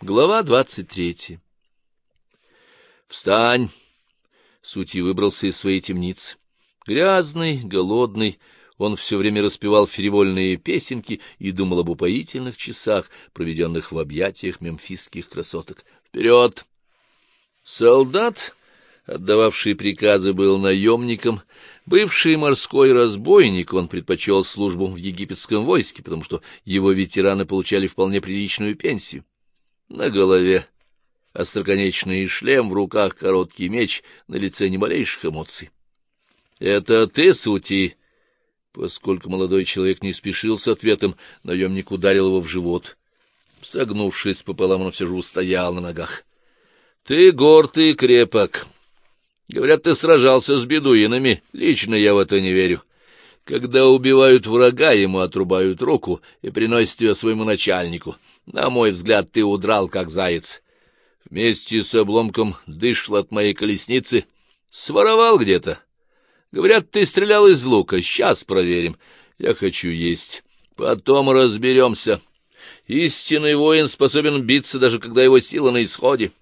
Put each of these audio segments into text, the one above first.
Глава двадцать третья. «Встань!» Сути выбрался из своей темницы. Грязный, голодный, он все время распевал фривольные песенки и думал об упоительных часах, проведенных в объятиях мемфисских красоток. «Вперед!» Солдат, отдававший приказы, был наемником. Бывший морской разбойник, он предпочел службу в египетском войске, потому что его ветераны получали вполне приличную пенсию. На голове остроконечный шлем, в руках короткий меч, на лице ни малейших эмоций. — Это ты, Сути? Поскольку молодой человек не спешил с ответом, наемник ударил его в живот. Согнувшись пополам, он все же устоял на ногах. — Ты горд и крепок. Говорят, ты сражался с бедуинами. Лично я в это не верю. Когда убивают врага, ему отрубают руку и приносят ее своему начальнику — на мой взгляд, ты удрал, как заяц. Вместе с обломком дышал от моей колесницы. Своровал где-то. Говорят, ты стрелял из лука. Сейчас проверим. Я хочу есть. Потом разберемся. Истинный воин способен биться, даже когда его сила на исходе.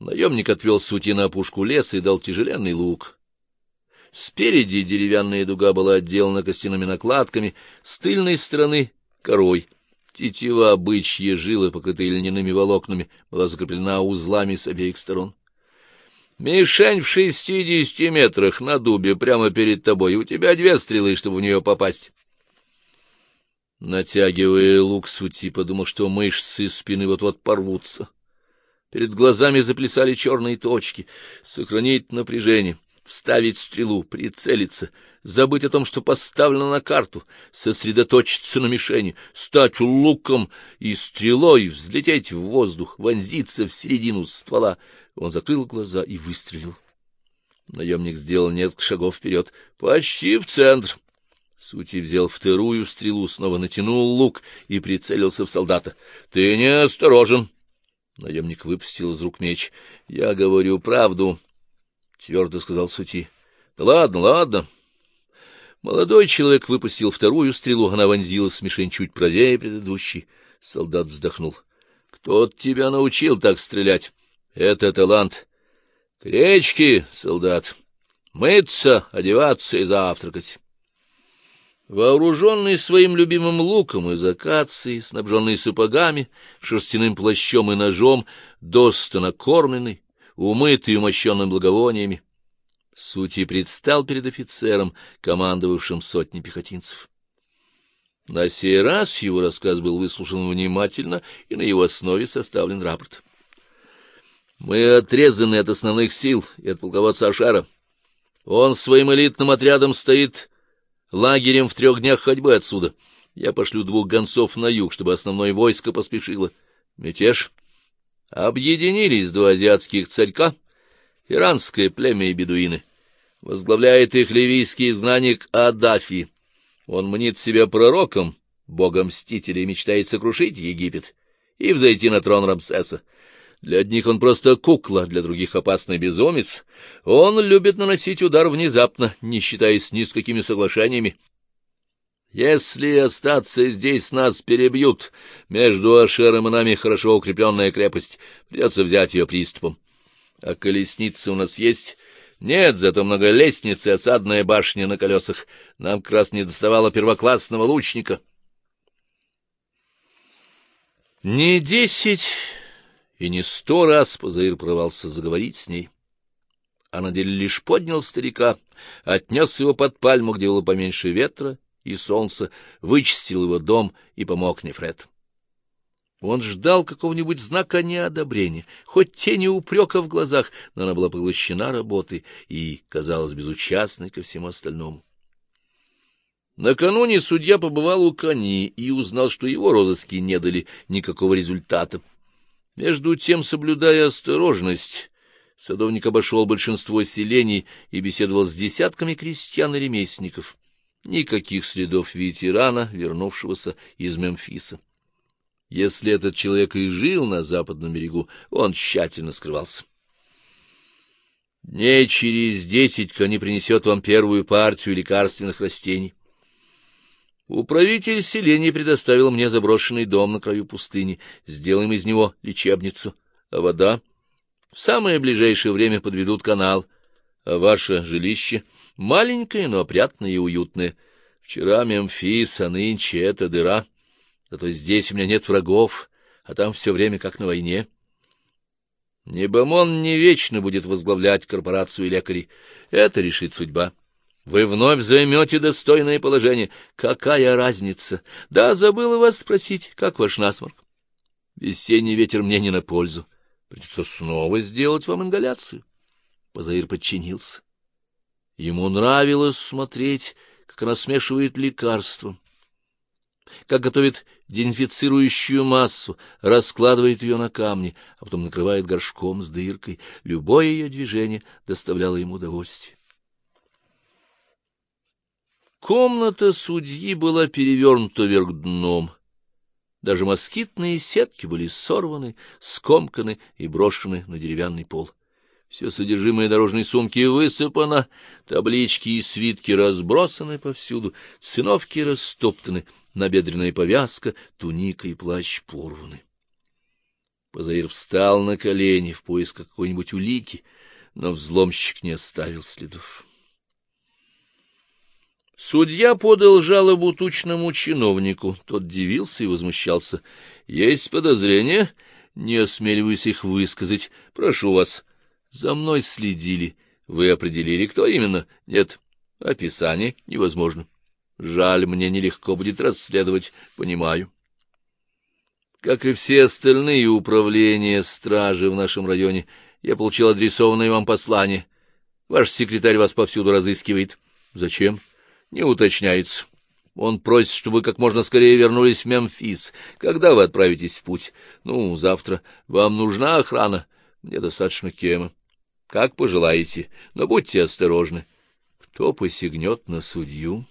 Наемник отвел сути на опушку леса и дал тяжеленный лук. Спереди деревянная дуга была отделана костяными накладками, с тыльной стороны — корой. Тетива бычья жилы, покрытые льняными волокнами, была закреплена узлами с обеих сторон. Мишень в шестидесяти метрах на дубе прямо перед тобой, у тебя две стрелы, чтобы в нее попасть. Натягивая лук, Сути подумал, что мышцы спины вот-вот порвутся. Перед глазами заплясали черные точки. Сохранить напряжение вставить стрелу, прицелиться, забыть о том, что поставлено на карту, сосредоточиться на мишени, стать луком и стрелой, взлететь в воздух, вонзиться в середину ствола. Он закрыл глаза и выстрелил. Наемник сделал несколько шагов вперед, почти в центр. Сути взял вторую стрелу, снова натянул лук и прицелился в солдата. — Ты не осторожен! Наемник выпустил из рук меч. — Я говорю правду. — твердо сказал Сути. — Да ладно, ладно. Молодой человек выпустил вторую стрелу, она вонзилась в мишень чуть правее предыдущей. Солдат вздохнул. — Кто тебя научил так стрелять? — Это талант. — К речке, солдат. Мыться, одеваться и завтракать. Вооруженный своим любимым луком из акации, снабженный сапогами, шерстяным плащом и ножом, доста накормленный, умытый и умощенным благовониями. Сути предстал перед офицером, командовавшим сотней пехотинцев. На сей раз его рассказ был выслушан внимательно, и на его основе составлен рапорт. Мы отрезаны от основных сил и от полководца Ашара. Он своим элитным отрядом стоит лагерем в трех днях ходьбы отсюда. Я пошлю двух гонцов на юг, чтобы основное войско поспешило. Мятеж Объединились два азиатских царька, иранское племя и бедуины. Возглавляет их ливийский знаник Адафи. Он мнит себя пророком, богом-мстителя, и мечтает сокрушить Египет и взойти на трон Рамсеса. Для одних он просто кукла, для других опасный безумец. Он любит наносить удар внезапно, не считаясь ни с какими соглашениями. Если остаться здесь, нас перебьют. Между Ашером и нами хорошо укрепленная крепость. Придется взять ее приступом. А колесница у нас есть? Нет, зато много лестниц и осадная башня на колесах. Нам как раз не доставало первоклассного лучника. Не десять и не сто раз Позаир порывался заговорить с ней. А на деле лишь поднял старика, отнес его под пальму, где было поменьше ветра, и солнца, вычистил его дом и помог Нефред. Он ждал какого-нибудь знака неодобрения, хоть тени упрека в глазах, но она была поглощена работой и казалась безучастной ко всему остальному. Накануне судья побывал у Кани и узнал, что его розыски не дали никакого результата. Между тем, соблюдая осторожность, садовник обошел большинство селений и беседовал с десятками крестьян и ремесленников. Никаких следов ветерана, вернувшегося из Мемфиса. Если этот человек и жил на западном берегу, он тщательно скрывался. Дней через десять Кони принесет вам первую партию лекарственных растений. Управитель селения предоставил мне заброшенный дом на краю пустыни. Сделаем из него лечебницу. А вода? В самое ближайшее время подведут канал. А ваше жилище? Маленькое, но опрятное и уютное. Вчера Мемфис, а нынче это дыра. Зато здесь у меня нет врагов, а там все время как на войне. Небомон не вечно будет возглавлять корпорацию лекарей. Это решит судьба. Вы вновь займете достойное положение. Какая разница? Да, забыла вас спросить, как ваш насморк? Весенний ветер мне не на пользу. Придется снова сделать вам ингаляцию. Позаир подчинился. Ему нравилось смотреть, как она смешивает лекарства, как готовит дезинфицирующую массу, раскладывает ее на камни, а потом накрывает горшком с дыркой. Любое ее движение доставляло ему удовольствие. Комната судьи была перевернута вверх дном. Даже москитные сетки были сорваны, скомканы и брошены на деревянный пол. Все содержимое дорожной сумки высыпано, таблички и свитки разбросаны повсюду, циновки растоптаны, набедренная повязка, туника и плащ порваны. Позаир встал на колени в поисках какой-нибудь улики, но взломщик не оставил следов. Судья подал жалобу тучному чиновнику. Тот дивился и возмущался. — Есть подозрения? Не осмеливаюсь их высказать. Прошу вас. За мной следили. Вы определили, кто именно? Нет. Описание невозможно. Жаль, мне нелегко будет расследовать. Понимаю. Как и все остальные управления стражи в нашем районе, я получил адресованное вам послание. Ваш секретарь вас повсюду разыскивает. Зачем? — не уточняется. Он просит, чтобы вы как можно скорее вернулись в Мемфис. Когда вы отправитесь в путь? Ну, завтра. Вам нужна охрана? Мне достаточно кема. Как пожелаете, но будьте осторожны. Кто посягнет на судью?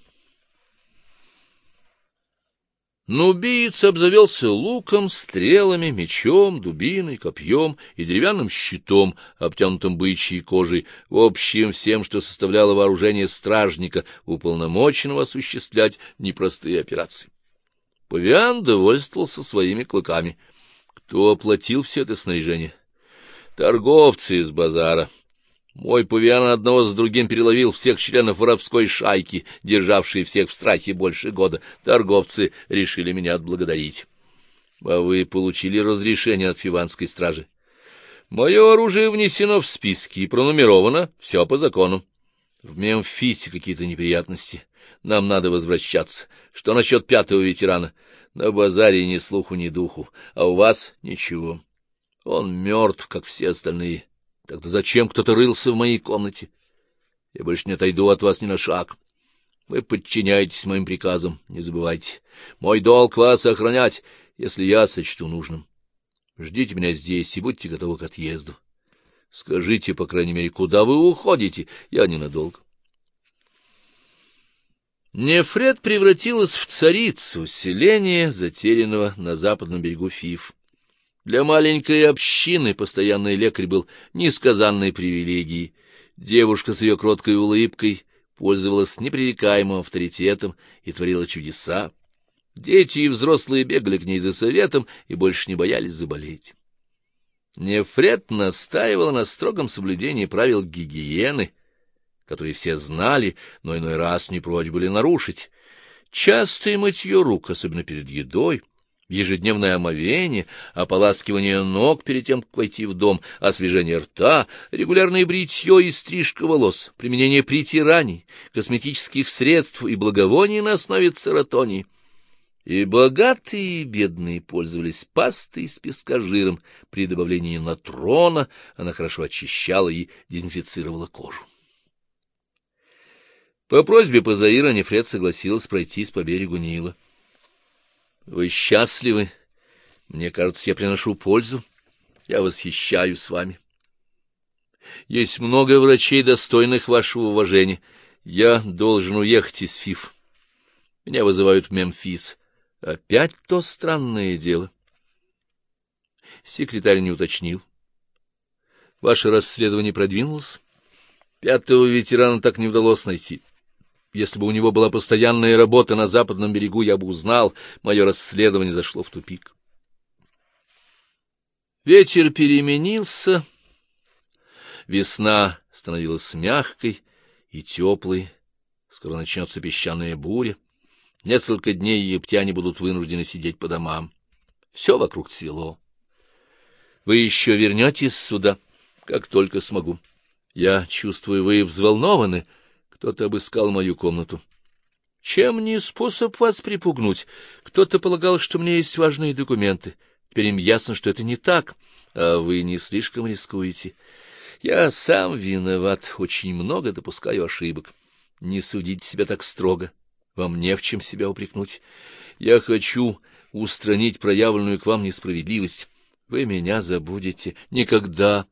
Но убийц обзавелся луком, стрелами, мечом, дубиной, копьем и деревянным щитом, обтянутым бычьей кожей, в общем всем, что составляло вооружение стражника, уполномоченного осуществлять непростые операции. Павиан довольствовался своими клыками. Кто оплатил все это снаряжение? Торговцы из базара. Мой павиан одного с другим переловил всех членов воровской шайки, державшие всех в страхе больше года. Торговцы решили меня отблагодарить. А вы получили разрешение от фиванской стражи? Мое оружие внесено в списки и пронумеровано, все по закону. В Мемфисе какие-то неприятности. Нам надо возвращаться. Что насчет пятого ветерана? На базаре ни слуху, ни духу. А у вас ничего. Он мертв, как все остальные. Тогда зачем кто-то рылся в моей комнате? Я больше не отойду от вас ни на шаг. Вы подчиняетесь моим приказам, не забывайте. Мой долг вас охранять, если я сочту нужным. Ждите меня здесь и будьте готовы к отъезду. Скажите, по крайней мере, куда вы уходите? Я ненадолго. Нефред превратилась в царицу селения, затерянного на западном берегу Фиф. Для маленькой общины постоянный лекарь был несказанной привилегией. Девушка с ее кроткой улыбкой пользовалась непререкаемым авторитетом и творила чудеса. Дети и взрослые бегали к ней за советом и больше не боялись заболеть. Нефред настаивала на строгом соблюдении правил гигиены, которые все знали, но иной раз не прочь были нарушить. Частое мытье рук, особенно перед едой — ежедневное омовение, ополаскивание ног перед тем, как войти в дом, освежение рта, регулярное бритье и стрижка волос, применение притираний, косметических средств и благовоний на основе цератонии. И богатые и бедные пользовались пастой с пескожиром. При добавлении натрона она хорошо очищала и дезинфицировала кожу. По просьбе Пазаира Нефред согласилась пройтись по берегу Нила. Вы счастливы? Мне кажется, я приношу пользу. Я восхищаюсь вами. Есть много врачей, достойных вашего уважения. Я должен уехать из ФИФ. Меня вызывают в Мемфис. Опять то странное дело. Секретарь не уточнил. Ваше расследование продвинулось? Пятого ветерана так не удалось найти. Если бы у него была постоянная работа на западном берегу, я бы узнал, мое расследование зашло в тупик. Ветер переменился, весна становилась мягкой и теплой, скоро начнется песчаная буря. Несколько дней египтяне будут вынуждены сидеть по домам. Все вокруг цвело. Вы еще вернетесь сюда, как только смогу. Я чувствую, вы взволнованы. Кто-то обыскал мою комнату. Чем не способ вас припугнуть? Кто-то полагал, что меня есть важные документы. Теперь им ясно, что это не так, а вы не слишком рискуете. Я сам виноват, очень много допускаю ошибок. Не судите себя так строго. Вам не в чем себя упрекнуть. Я хочу устранить проявленную к вам несправедливость. Вы меня забудете. Никогда.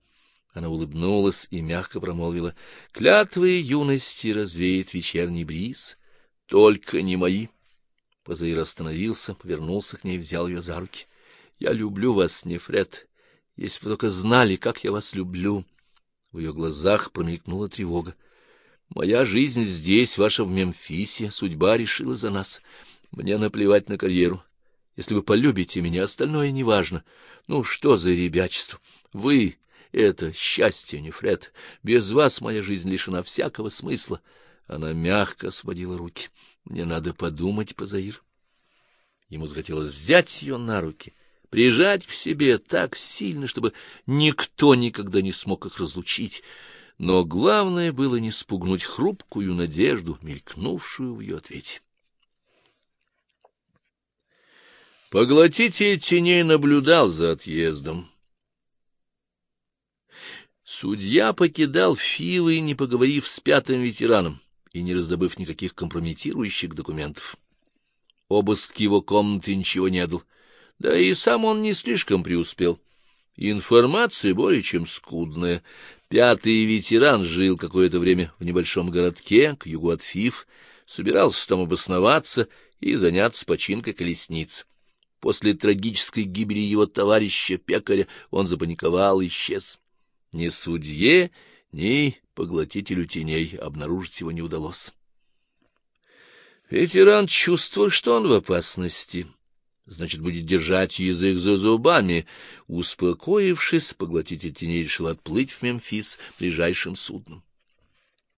Она улыбнулась и мягко промолвила. Клятвы юности развеет вечерний бриз. Только не мои. Позаир остановился, повернулся к ней, взял ее за руки. Я люблю вас, Нефред. Если бы только знали, как я вас люблю. В ее глазах промелькнула тревога. Моя жизнь здесь, ваша в Мемфисе, судьба решила за нас. Мне наплевать на карьеру. Если вы полюбите меня, остальное неважно. Ну, что за ребячество? Вы — это счастье, Нефред. Без вас моя жизнь лишена всякого смысла. Она мягко сводила руки. Мне надо подумать, Пазаир. Ему захотелось взять ее на руки, прижать к себе так сильно, чтобы никто никогда не смог их разлучить но главное было не спугнуть хрупкую надежду, мелькнувшую в ее ответе. Поглотитель теней наблюдал за отъездом. Судья покидал Фивы, не поговорив с пятым ветераном и не раздобыв никаких компрометирующих документов. Обыск его комнаты ничего не дал, да и сам он не слишком преуспел. Информация более чем скудная. Пятый ветеран жил какое-то время в небольшом городке к югу от Фиф, собирался там обосноваться и заняться починкой колесниц. После трагической гибели его товарища пекаря он запаниковал и исчез. Ни судье, ни поглотителю теней обнаружить его не удалось. Ветеран чувствовал, что он в опасности значит, будет держать язык за зубами. Успокоившись, поглотитель теней решил отплыть в Мемфис ближайшим судном.